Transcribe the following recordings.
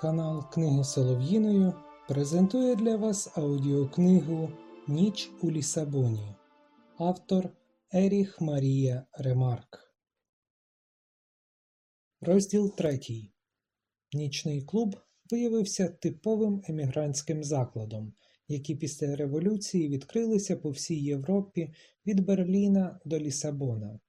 Канал Книги Солов'їною презентує для вас аудіокнигу Ніч у Лісабоні. Автор Еріх Марія Ремарк. Розділ 3. Нічний клуб виявився типовим емігрантським закладом, які після революції відкрилися по всій Європі від Берліна до Лісабона.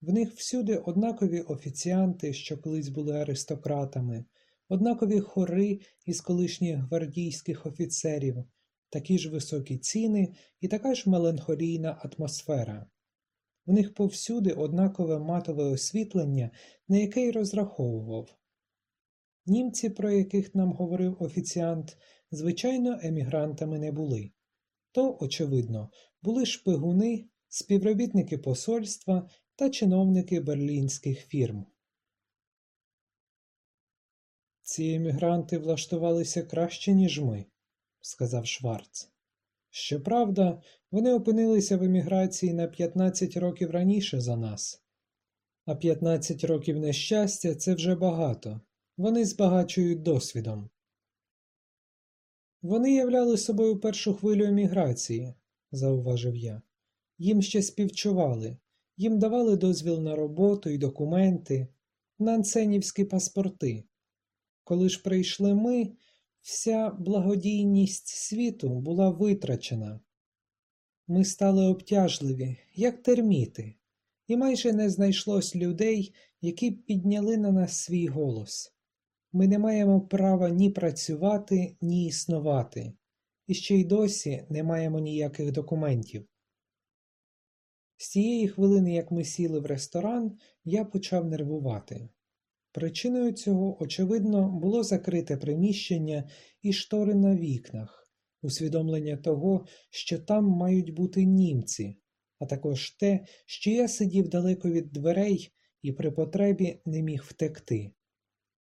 В них всюди однакові офіціанти, що колись були аристократами, однакові хори із колишніх гвардійських офіцерів, такі ж високі ціни і така ж меланхолійна атмосфера. В них повсюди однакове матове освітлення, на яке й розраховував. Німці, про яких нам говорив офіціант, звичайно, емігрантами не були. То, очевидно, були шпигуни, співробітники посольства та чиновники берлінських фірм. Ці емігранти влаштувалися краще, ніж ми, сказав Шварц. Щоправда, вони опинилися в еміграції на 15 років раніше за нас, а 15 років нещастя це вже багато. Вони збагачують досвідом. Вони являли собою першу хвилю еміграції, зауважив я. Їм ще співчували, їм давали дозвіл на роботу і документи, нансенівські паспорти. Коли ж прийшли ми, вся благодійність світу була витрачена. Ми стали обтяжливі, як терміти, і майже не знайшлось людей, які б підняли на нас свій голос. Ми не маємо права ні працювати, ні існувати, і ще й досі не маємо ніяких документів. З тієї хвилини, як ми сіли в ресторан, я почав нервувати. Причиною цього, очевидно, було закрите приміщення і штори на вікнах, усвідомлення того, що там мають бути німці, а також те, що я сидів далеко від дверей і при потребі не міг втекти.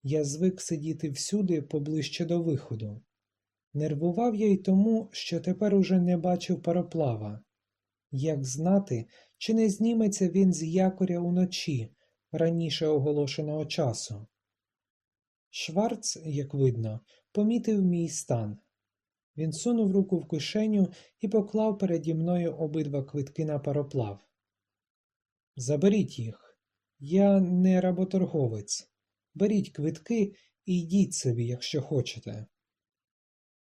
Я звик сидіти всюди поближче до виходу. Нервував я й тому, що тепер уже не бачив пароплава. Як знати, чи не зніметься він з якоря уночі, раніше оголошеного часу? Шварц, як видно, помітив мій стан. Він сунув руку в кишеню і поклав переді мною обидва квитки на пароплав. Заберіть їх. Я не работорговець. Беріть квитки і йдіть собі, якщо хочете.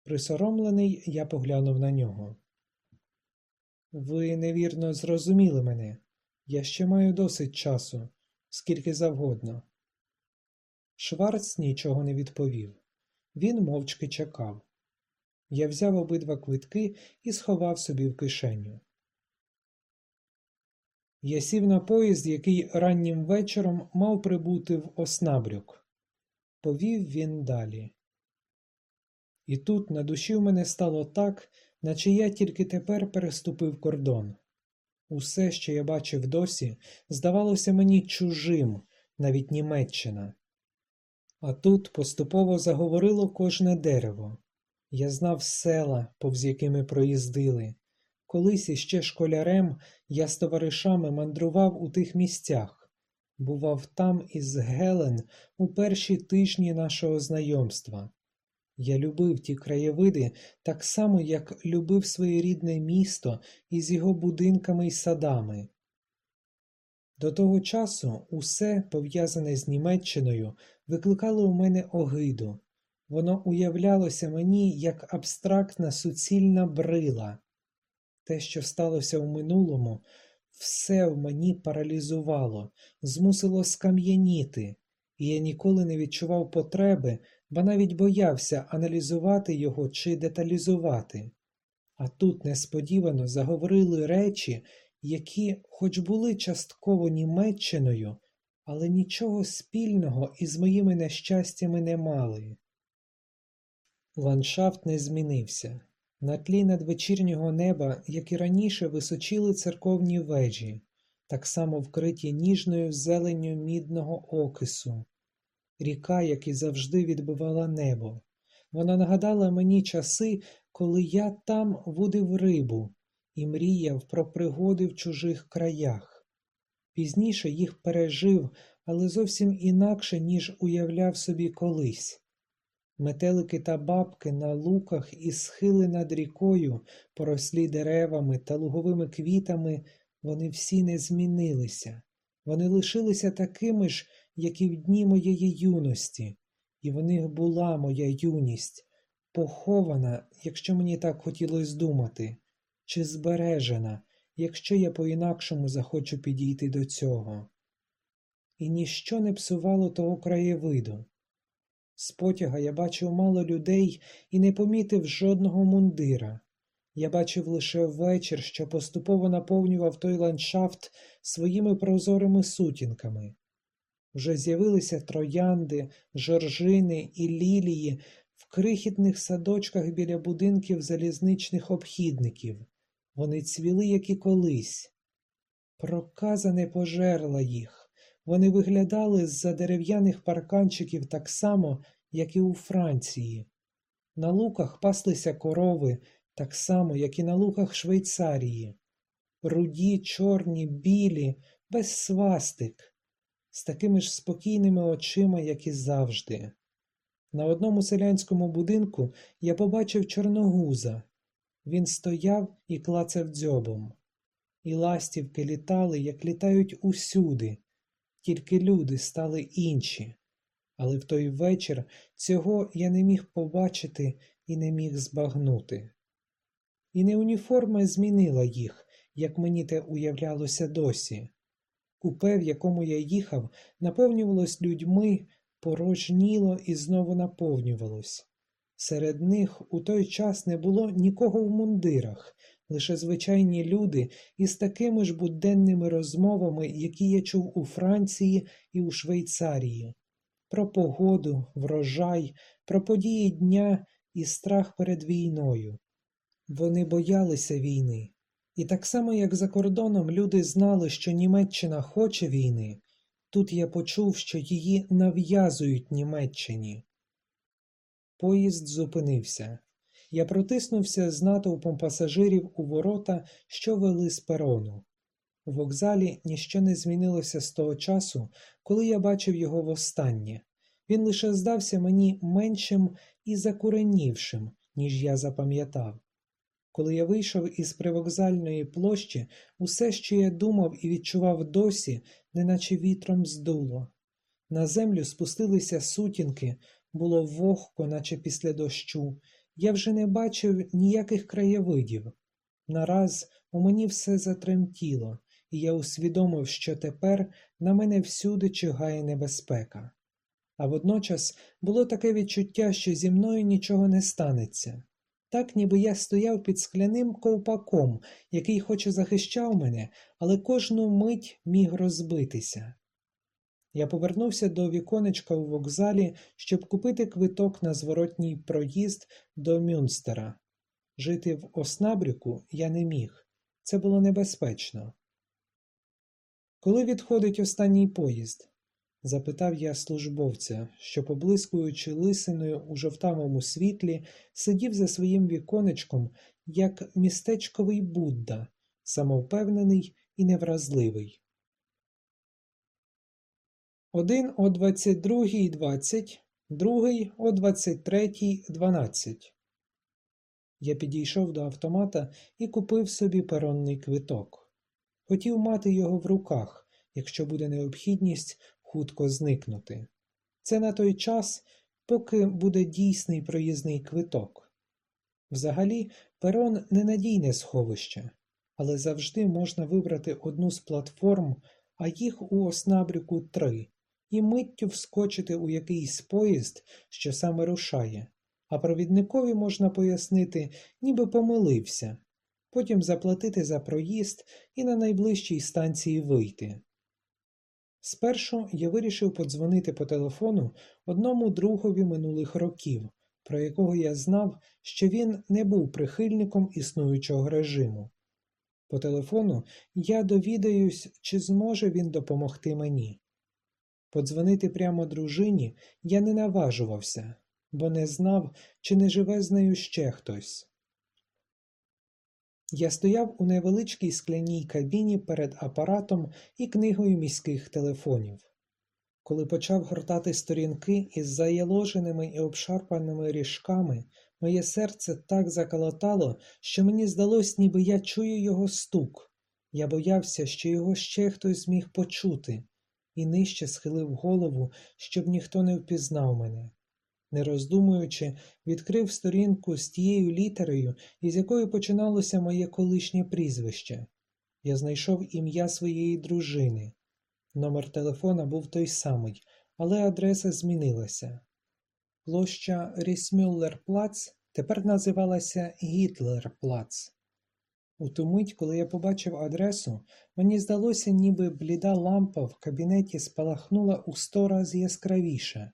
Присоромлений, я поглянув на нього. Ви невірно зрозуміли мене. Я ще маю досить часу, скільки завгодно. Шварц нічого не відповів. Він мовчки чекав. Я взяв обидва квитки і сховав собі в кишеню. Я сів на поїзд, який раннім вечором мав прибути в Оснабрюк. Повів він далі. І тут на душі в мене стало так, наче я тільки тепер переступив кордон. Усе, що я бачив досі, здавалося мені чужим, навіть Німеччина. А тут поступово заговорило кожне дерево. Я знав села, повз якими проїздили. Колись іще школярем я з товаришами мандрував у тих місцях, бував там із Гелен у перші тижні нашого знайомства. Я любив ті краєвиди так само, як любив своє рідне місто із його будинками й садами. До того часу усе, пов'язане з Німеччиною, викликало у мене огиду. Воно уявлялося мені як абстрактна суцільна брила. Те, що сталося в минулому, все в мені паралізувало, змусило скам'яніти, і я ніколи не відчував потреби, ба навіть боявся аналізувати його чи деталізувати. А тут несподівано заговорили речі, які, хоч були частково Німеччиною, але нічого спільного із моїми нещастями не мали. Ландшафт не змінився. На тлі надвечірнього неба, як і раніше, височили церковні вежі, так само вкриті ніжною зеленню мідного окису, ріка, як і завжди відбивала небо. Вона нагадала мені часи, коли я там вудив рибу і мріяв про пригоди в чужих краях. Пізніше їх пережив, але зовсім інакше, ніж уявляв собі колись. Метелики та бабки на луках і схили над рікою, порослі деревами та луговими квітами, вони всі не змінилися. Вони лишилися такими ж, як і в дні моєї юності, і в них була моя юність, похована, якщо мені так хотілося думати, чи збережена, якщо я по-інакшому захочу підійти до цього. І ніщо не псувало того краєвиду. З потяга я бачив мало людей і не помітив жодного мундира. Я бачив лише вечір, що поступово наповнював той ландшафт своїми прозорими сутінками. Вже з'явилися троянди, жоржини і лілії в крихітних садочках біля будинків залізничних обхідників. Вони цвіли, як і колись. Проказа не пожерла їх. Вони виглядали з-за дерев'яних парканчиків так само, як і у Франції. На луках паслися корови, так само, як і на луках Швейцарії. Руді, чорні, білі, без свастик, з такими ж спокійними очима, як і завжди. На одному селянському будинку я побачив чорногуза. Він стояв і клацав дзьобом. І ластівки літали, як літають усюди, тільки люди стали інші. Але в той вечір цього я не міг побачити і не міг збагнути. І не уніформа змінила їх, як мені те уявлялося досі. Купе, в якому я їхав, наповнювалось людьми, порожніло і знову наповнювалось. Серед них у той час не було нікого в мундирах, лише звичайні люди із такими ж буденними розмовами, які я чув у Франції і у Швейцарії, про погоду, врожай, про події дня і страх перед війною. Вони боялися війни. І так само, як за кордоном люди знали, що Німеччина хоче війни, тут я почув, що її нав'язують Німеччині. Поїзд зупинився. Я протиснувся з натовпом пасажирів у ворота, що вели з перону. У вокзалі ніщо не змінилося з того часу, коли я бачив його востаннє. Він лише здався мені меншим і закуренівшим, ніж я запам'ятав. Коли я вийшов із привокзальної площі, усе, що я думав і відчував досі, неначе вітром здуло. На землю спустилися сутінки, було вогко, наче після дощу. Я вже не бачив ніяких краєвидів. Нараз у мені все затремтіло, і я усвідомив, що тепер на мене всюди чигає небезпека. А водночас було таке відчуття, що зі мною нічого не станеться. Так, ніби я стояв під скляним ковпаком, який хоч і захищав мене, але кожну мить міг розбитися. Я повернувся до віконечка у вокзалі, щоб купити квиток на зворотній проїзд до Мюнстера. Жити в Оснабрюку я не міг. Це було небезпечно. Коли відходить останній поїзд? Запитав я службовця, що, поблискуючи лисиною у жовтавому світлі, сидів за своїм віконечком, як містечковий Будда, самовпевнений і невразливий. Один о двадцять другій двадцять, другий о двадцять третій дванадцять. Я підійшов до автомата і купив собі перонний квиток. Хотів мати його в руках, якщо буде необхідність хутко зникнути. Це на той час, поки буде дійсний проїзний квиток. Взагалі, перон ненадійне сховище, але завжди можна вибрати одну з платформ, а їх у Оснабрюку три, і миттю вскочити у якийсь поїзд, що саме рушає, а провідникові можна пояснити, ніби помилився, потім заплатити за проїзд і на найближчій станції вийти. Спершу я вирішив подзвонити по телефону одному другові минулих років, про якого я знав, що він не був прихильником існуючого режиму. По телефону я довідаюсь, чи зможе він допомогти мені. Подзвонити прямо дружині я не наважувався, бо не знав, чи не живе з нею ще хтось. Я стояв у невеличкій скляній кабіні перед апаратом і книгою міських телефонів. Коли почав гортати сторінки із заяложеними і обшарпаними ріжками, моє серце так заколотало, що мені здалось, ніби я чую його стук. Я боявся, що його ще хтось зміг почути, і нижче схилив голову, щоб ніхто не впізнав мене. Не роздумуючи, відкрив сторінку з тією літерою, із якої починалося моє колишнє прізвище. Я знайшов ім'я своєї дружини. Номер телефона був той самий, але адреса змінилася. Площа Рісмюллер-Плац тепер називалася Гітлер-Плац. У ту мить, коли я побачив адресу, мені здалося, ніби бліда лампа в кабінеті спалахнула у сто раз яскравіше.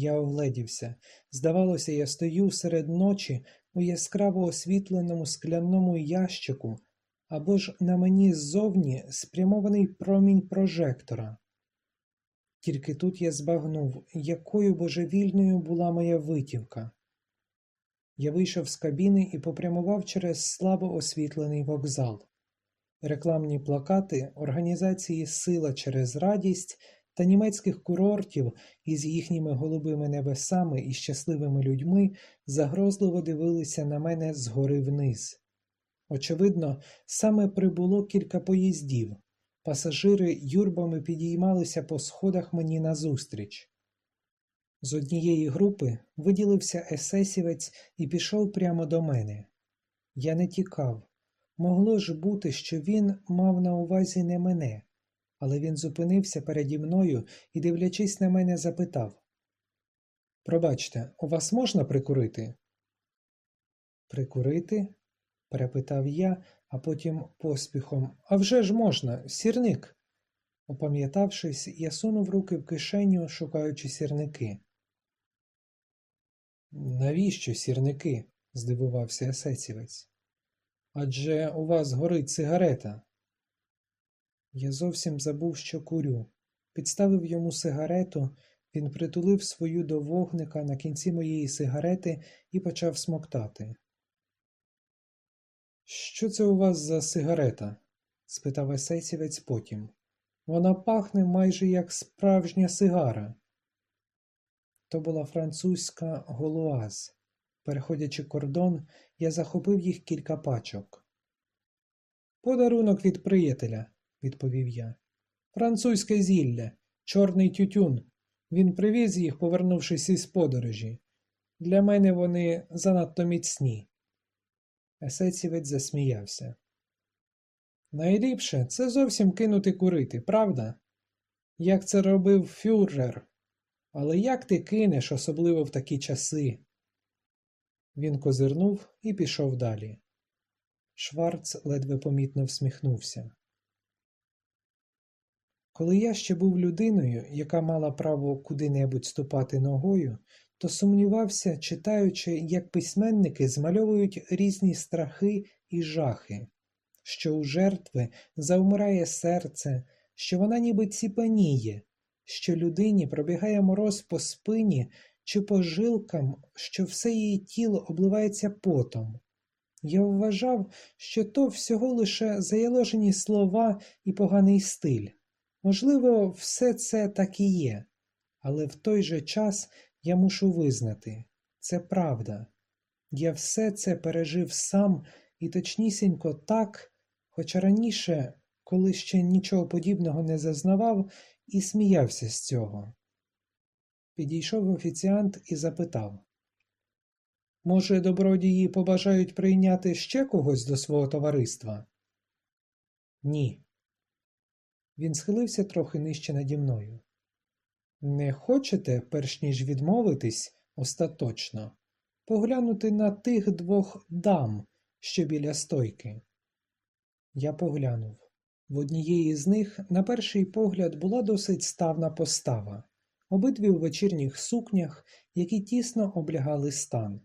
Я огледівся. Здавалося, я стою серед ночі у яскраво освітленому скляному ящику, або ж на мені ззовні спрямований промінь прожектора. Тільки тут я збагнув, якою божевільною була моя витівка. Я вийшов з кабіни і попрямував через слабо освітлений вокзал. Рекламні плакати організації Сила через радість та німецьких курортів із їхніми голубими небесами і щасливими людьми загрозливо дивилися на мене згори вниз. Очевидно, саме прибуло кілька поїздів. Пасажири юрбами підіймалися по сходах мені назустріч. З однієї групи виділився есесівець і пішов прямо до мене. Я не тікав. Могло ж бути, що він мав на увазі не мене, але він зупинився переді мною і, дивлячись на мене, запитав Пробачте, у вас можна прикурити? Прикурити? перепитав я, а потім поспіхом «А вже ж можна, сірник. Опам'ятавшись, я сунув руки в кишеню, шукаючи сірники. Навіщо сірники? здивувався есесівець. Адже у вас горить сигарета. Я зовсім забув, що курю. Підставив йому сигарету, він притулив свою до вогника на кінці моєї сигарети і почав смоктати. Що це у вас за сигарета? спитав есесівець потім. Вона пахне майже як справжня сигара. То була французька голуаз. Переходячи кордон, я захопив їх кілька пачок. Подарунок від приятеля, відповів я. Французьке зілля, чорний тютюн. Він привіз їх, повернувшись із подорожі. Для мене вони занадто міцні. Есецівець засміявся. Найліпше це зовсім кинути курити, правда? Як це робив фюрер. Але як ти кинеш, особливо в такі часи? Він козирнув і пішов далі. Шварц ледве помітно всміхнувся. Коли я ще був людиною, яка мала право куди-небудь ступати ногою, то сумнівався, читаючи, як письменники змальовують різні страхи і жахи, що у жертви завмирає серце, що вона ніби ціпаніє, що людині пробігає мороз по спині чи по жилкам, що все її тіло обливається потом. Я вважав, що то всього лише заяложені слова і поганий стиль. Можливо, все це так і є, але в той же час я мушу визнати це правда. Я все це пережив сам і точнісінько так, хоча раніше, коли ще нічого подібного не зазнавав, і сміявся з цього. Підійшов офіціант і запитав Може, добродії побажають прийняти ще когось до свого товариства? Ні. Він схилився трохи нижче наді мною. Не хочете, перш ніж відмовитись, остаточно, поглянути на тих двох дам, що біля стойки? Я поглянув. В однієї з них, на перший погляд, була досить ставна постава, обидві у вечірніх сукнях, які тісно облягали стан.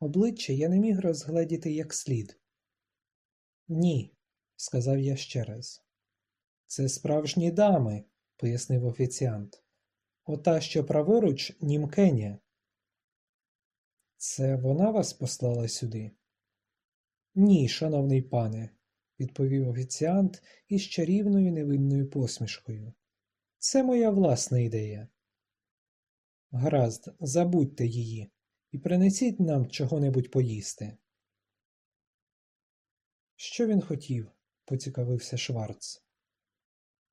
Обличчя я не міг розгледіти як слід. Ні, сказав я ще раз. Це справжні дами, пояснив офіціант. Ота, що праворуч, німкеня. Це вона вас послала сюди? Ні, шановний пане, відповів офіціант із чарівною невинною посмішкою. Це моя власна ідея. Гаразд, забудьте її і принесіть нам чого-небудь поїсти. Що він хотів? поцікавився Шварц.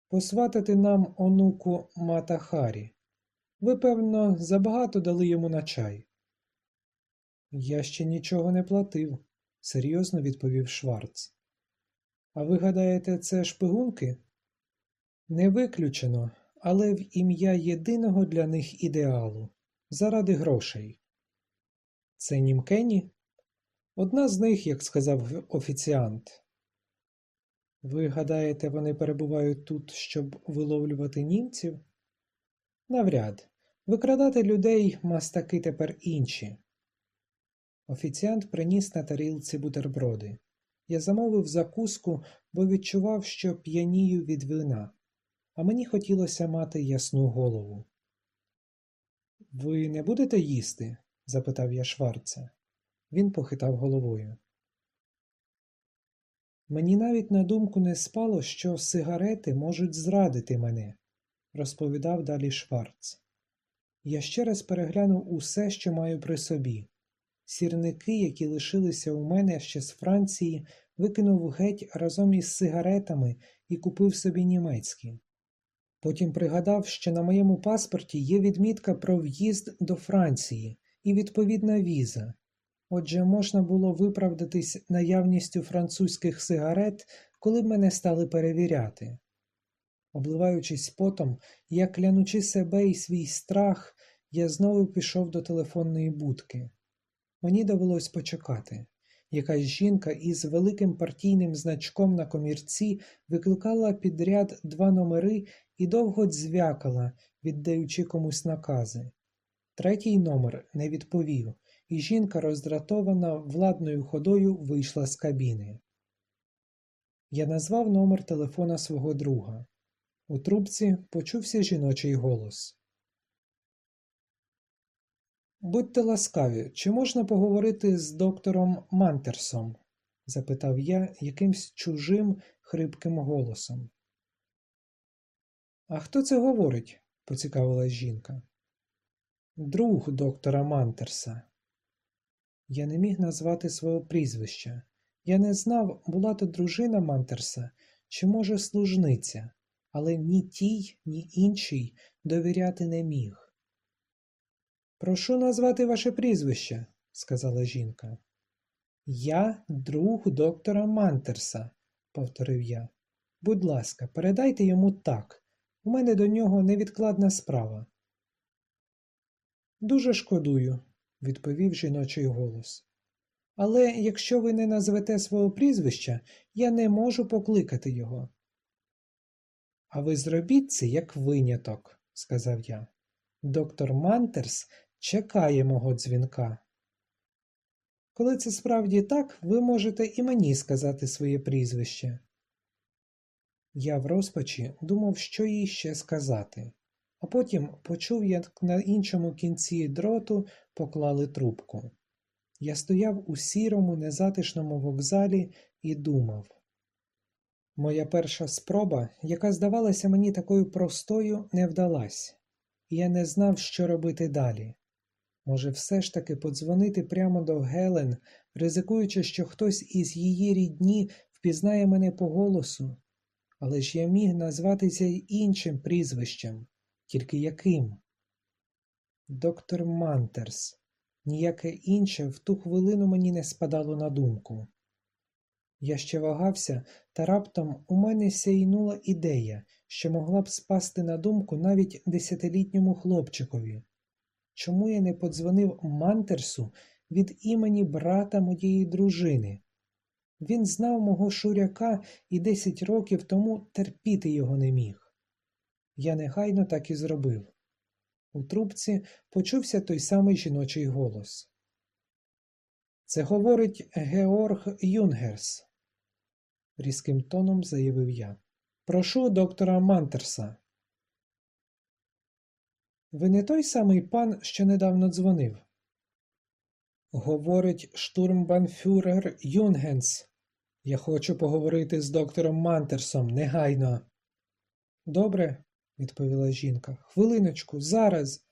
Посватати нам онуку Мата Харі. Ви, певно, забагато дали йому на чай. Я ще нічого не платив, серйозно відповів Шварц. А ви гадаєте, це шпигунки? Не виключено, але в ім'я єдиного для них ідеалу заради грошей. Це німкені? Одна з них, як сказав офіціант. Ви гадаєте, вони перебувають тут, щоб виловлювати німців? Навряд. Викрадати людей мастаки тепер інші. Офіціант приніс на тарілці бутерброди. Я замовив закуску, бо відчував, що п'янію від вина, а мені хотілося мати ясну голову. Ви не будете їсти? запитав я Шварца. Він похитав головою. Мені навіть на думку не спало, що сигарети можуть зрадити мене, розповідав далі Шварц. Я ще раз переглянув усе, що маю при собі. Сірники, які лишилися у мене ще з Франції, викинув геть разом із сигаретами і купив собі німецькі. Потім пригадав, що на моєму паспорті є відмітка про в'їзд до Франції і відповідна віза. Отже, можна було виправдатись наявністю французьких сигарет, коли б мене стали перевіряти. Обливаючись потом, я клянучи себе і свій страх, я знову пішов до телефонної будки. Мені довелось почекати. Якась жінка із великим партійним значком на комірці викликала підряд два номери і довго дзвякала, віддаючи комусь накази. Третій номер не відповів, і жінка, роздратована владною ходою, вийшла з кабіни. Я назвав номер телефона свого друга. У трубці почувся жіночий голос. Будьте ласкаві, чи можна поговорити з доктором Мантерсом? запитав я якимсь чужим хрипким голосом. А хто це говорить? поцікавилась жінка. Друг доктора Мантерса. Я не міг назвати свого прізвища. Я не знав, була то дружина Мантерса чи, може, служниця, але ні тій, ні іншій довіряти не міг. Прошу назвати ваше прізвище, сказала жінка. Я друг доктора Мантерса, повторив я. Будь ласка, передайте йому так. У мене до нього невідкладна справа. Дуже шкодую, відповів жіночий голос. Але якщо ви не назвете свого прізвища, я не можу покликати його. А ви зробіть це як виняток, сказав я. Доктор Мантерс чекає мого дзвінка. Коли це справді так, ви можете і мені сказати своє прізвище. Я в розпачі думав, що їй ще сказати, а потім почув, як на іншому кінці дроту поклали трубку. Я стояв у сірому, незатишному вокзалі і думав. Моя перша спроба, яка здавалася мені такою простою, не вдалась, і я не знав, що робити далі. Може, все ж таки подзвонити прямо до Гелен, ризикуючи, що хтось із її рідні впізнає мене по голосу, але ж я міг назватися іншим прізвищем, тільки яким? Доктор Мантерс. Ніяке інше в ту хвилину мені не спадало на думку. Я ще вагався, та раптом у мене сяйнула ідея, що могла б спасти на думку навіть десятилітньому хлопчикові. Чому я не подзвонив Мантерсу від імені брата моєї дружини? Він знав мого шуряка і десять років тому терпіти його не міг. Я негайно так і зробив. У трубці почувся той самий жіночий голос. Це говорить Георг Юнгерс, різким тоном заявив я. Прошу доктора Мантерса. Ви не той самий пан, що недавно дзвонив? Говорить штурмбанфюрер Юнгенс. Я хочу поговорити з доктором Мантерсом негайно. Добре, відповіла жінка. Хвилиночку, зараз.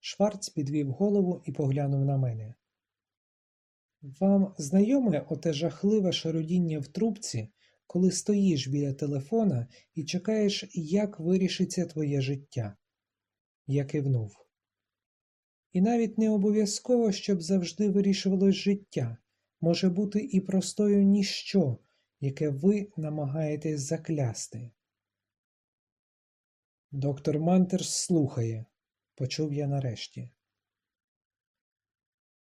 Шварц підвів голову і поглянув на мене. Вам знайоме оте жахливе шарудіння в трубці, коли стоїш біля телефона і чекаєш, як вирішиться твоє життя? Я кивнув. І навіть не обов'язково, щоб завжди вирішувалось життя, може бути і простою ніщо, яке ви намагаєтесь заклясти. Доктор Мантерс слухає, почув я нарешті.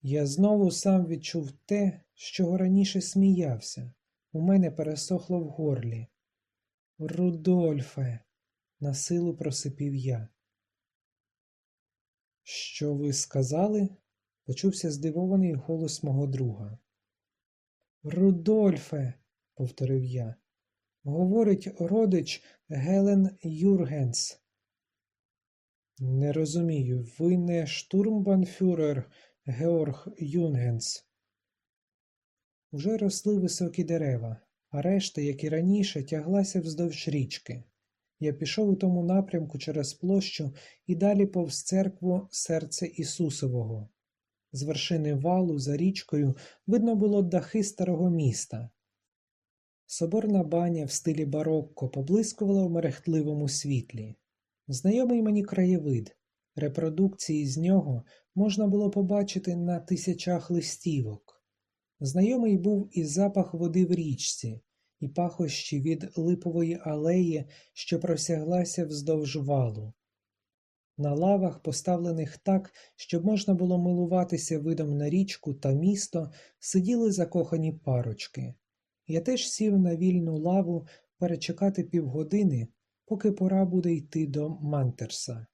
Я знову сам відчув те, з чого раніше сміявся. У мене пересохло в горлі. Рудольфе, на силу просипів я. Що ви сказали? почувся здивований голос мого друга. Рудольфе, повторив я, говорить родич Гелен Юргенс. Не розумію, ви не штурмбанфюрер Георг Юнгенс. Уже росли високі дерева, а решта, як і раніше, тяглася вздовж річки. Я пішов у тому напрямку через площу і далі повз церкву серце Ісусового. З вершини валу за річкою видно було дахи старого міста. Соборна баня в стилі барокко поблискувала в мерехтливому світлі. Знайомий мені краєвид, репродукції з нього можна було побачити на тисячах листівок. Знайомий був і запах води в річці, і пахощі від липової алеї, що просяглася вздовж валу. На лавах, поставлених так, щоб можна було милуватися видом на річку та місто, сиділи закохані парочки. Я теж сів на вільну лаву перечекати півгодини, поки пора буде йти до Мантерса.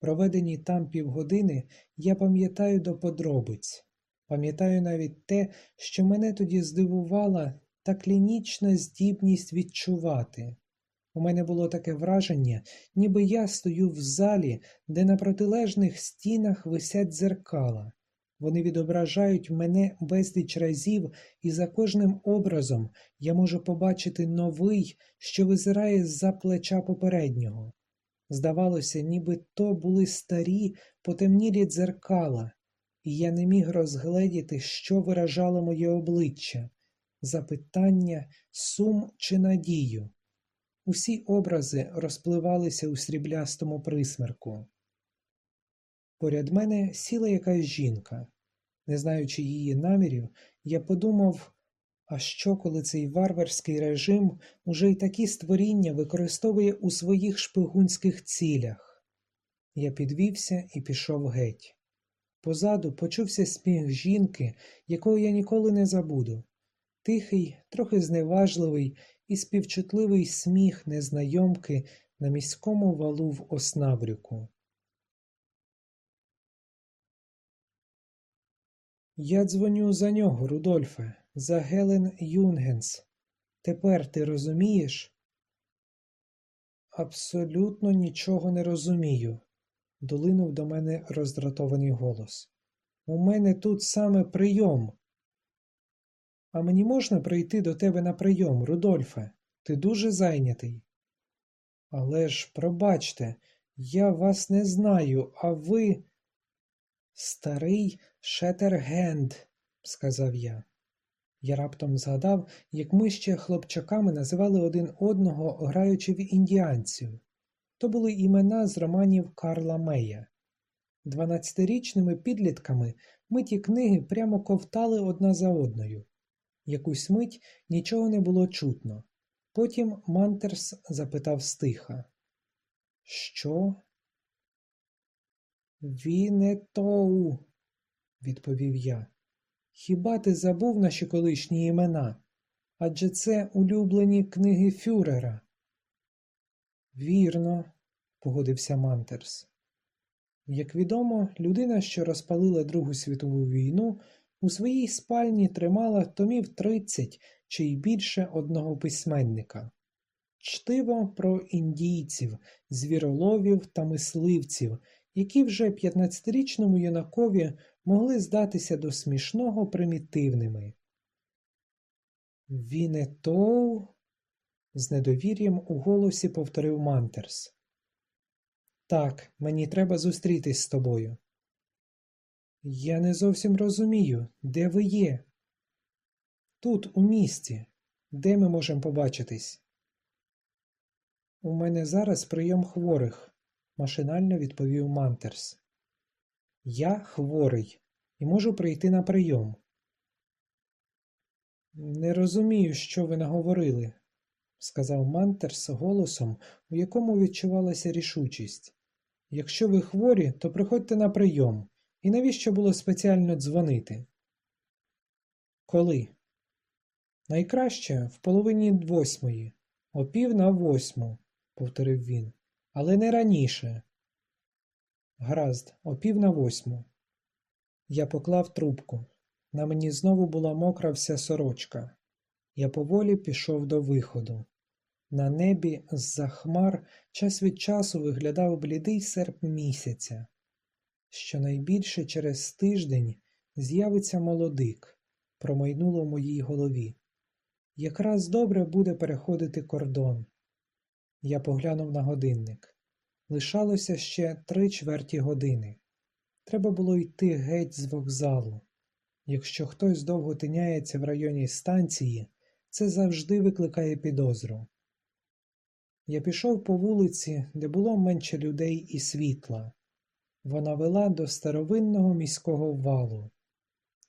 Проведені там півгодини я пам'ятаю до подробиць, пам'ятаю навіть те, що мене тоді здивувала та клінічна здібність відчувати. У мене було таке враження, ніби я стою в залі, де на протилежних стінах висять дзеркала. Вони відображають мене безліч разів, і за кожним образом я можу побачити новий, що визирає з-за плеча попереднього. Здавалося, ніби то були старі, потемнілі дзеркала, і я не міг розгледіти, що виражало моє обличчя запитання, сум чи надію. Усі образи розпливалися у сріблястому присмерку. Поряд мене сіла якась жінка. Не знаючи її намірів, я подумав, а що, коли цей варварський режим уже й такі створіння використовує у своїх шпигунських цілях? Я підвівся і пішов геть. Позаду почувся сміх жінки, якого я ніколи не забуду. Тихий, трохи зневажливий і співчутливий сміх незнайомки на міському валу в Оснабрюку. Я дзвоню за нього, Рудольфе, за Гелен Юнгенс. Тепер ти розумієш? Абсолютно нічого не розумію, долинув до мене роздратований голос. У мене тут саме прийом. А мені можна прийти до тебе на прийом, Рудольфе? Ти дуже зайнятий. Але ж, пробачте, я вас не знаю, а ви. Старий Шетергенд, сказав я. Я раптом згадав, як ми ще хлопчаками називали один одного, граючи в індіанців. То були імена з романів Карла Мея. Дванадцятирічними підлітками ми ті книги прямо ковтали одна за одною. Якусь мить нічого не було чутно. Потім Мантерс запитав стиха. Що? Вінетоу, відповів я. Хіба ти забув наші колишні імена? Адже це улюблені книги Фюрера. Вірно, погодився Мантерс. Як відомо, людина, що розпалила Другу світову війну, у своїй спальні тримала томів тридцять чи й більше одного письменника. Чтиво про індійців, звіроловів та мисливців, які вже 15-річному юнакові могли здатися до смішного примітивними. Вінетоу? з недовір'ям у голосі повторив Мантерс. Так, мені треба зустрітись з тобою. Я не зовсім розумію, де ви є? Тут, у місті. Де ми можемо побачитись? У мене зараз прийом хворих, машинально відповів Мантерс. Я хворий і можу прийти на прийом. Не розумію, що ви наговорили, сказав Мантерс голосом, у якому відчувалася рішучість. Якщо ви хворі, то приходьте на прийом. І навіщо було спеціально дзвонити? Коли? Найкраще в половині восьмої, о пів на восьму, повторив він, але не раніше. Гаразд, о пів на восьму. Я поклав трубку. На мені знову була мокра вся сорочка. Я поволі пішов до виходу. На небі з-за хмар час від часу виглядав блідий серп місяця. Щонайбільше через тиждень з'явиться молодик, промайнуло в моїй голові. Якраз добре буде переходити кордон. Я поглянув на годинник. Лишалося ще три чверті години. Треба було йти геть з вокзалу. Якщо хтось довго тиняється в районі станції, це завжди викликає підозру. Я пішов по вулиці, де було менше людей і світла. Вона вела до старовинного міського валу,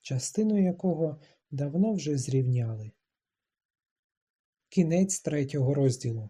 частину якого давно вже зрівняли. Кінець третього розділу.